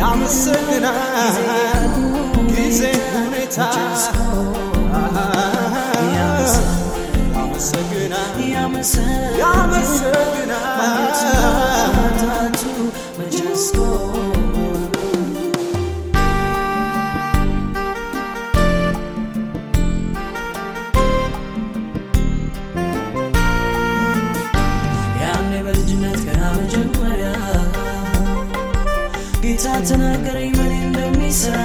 ያመሰግናል ጊዜ ሁኔታ ጌታ ተናገረኝ በኔ እንደሚሰራ?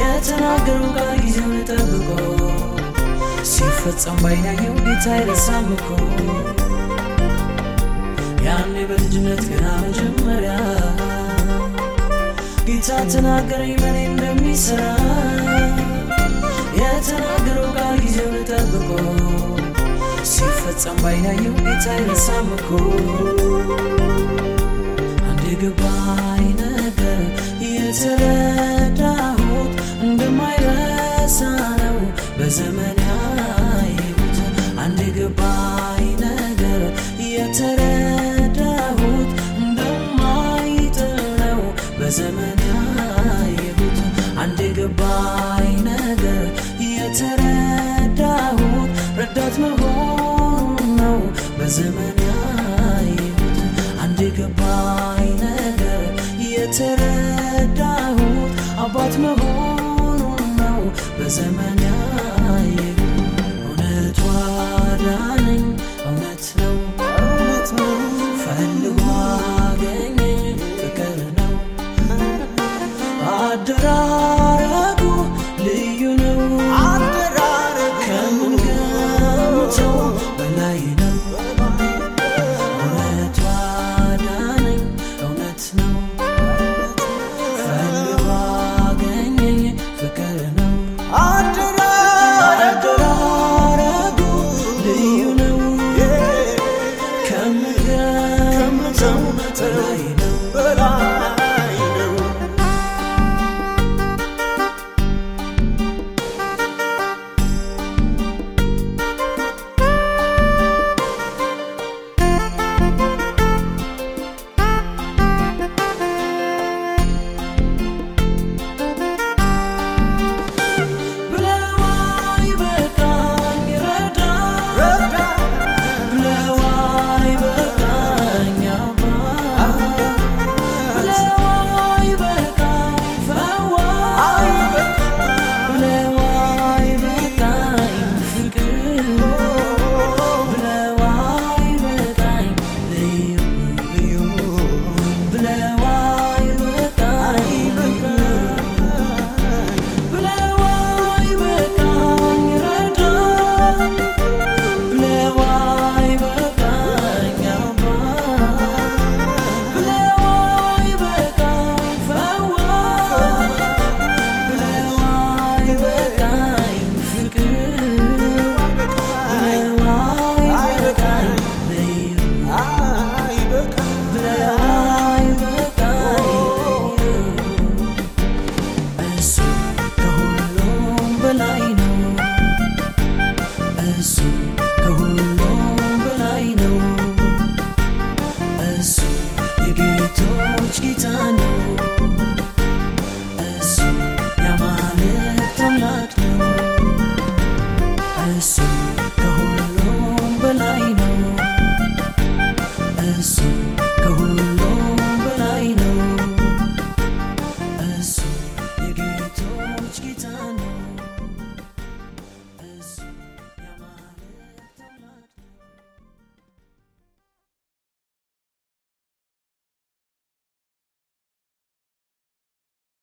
የተናገረው ቃል ጊዜውን ጠብቆ ሲፈጸም ባይናየው ጌታ አይረሳም እኮ? ያኔ በልጅነት ገና መጀመሪያ ጌታ ተናገረኝ በኔ እንደሚሰራ? የተናገረው ቃል ጊዜውን ጠብቆ ሲፈጸም ባይናየው ጌታ አይረሳም እኮ የገባኝ ነገር የተረዳሁት እንደማይረሳ ነው። በዘመን ያየሁት አንድ የገባኝ ነገር የተረዳሁት እንደማይጥል ነው። በዘመን የተረዳሁት አባት መሆኑን ነው። በዘመን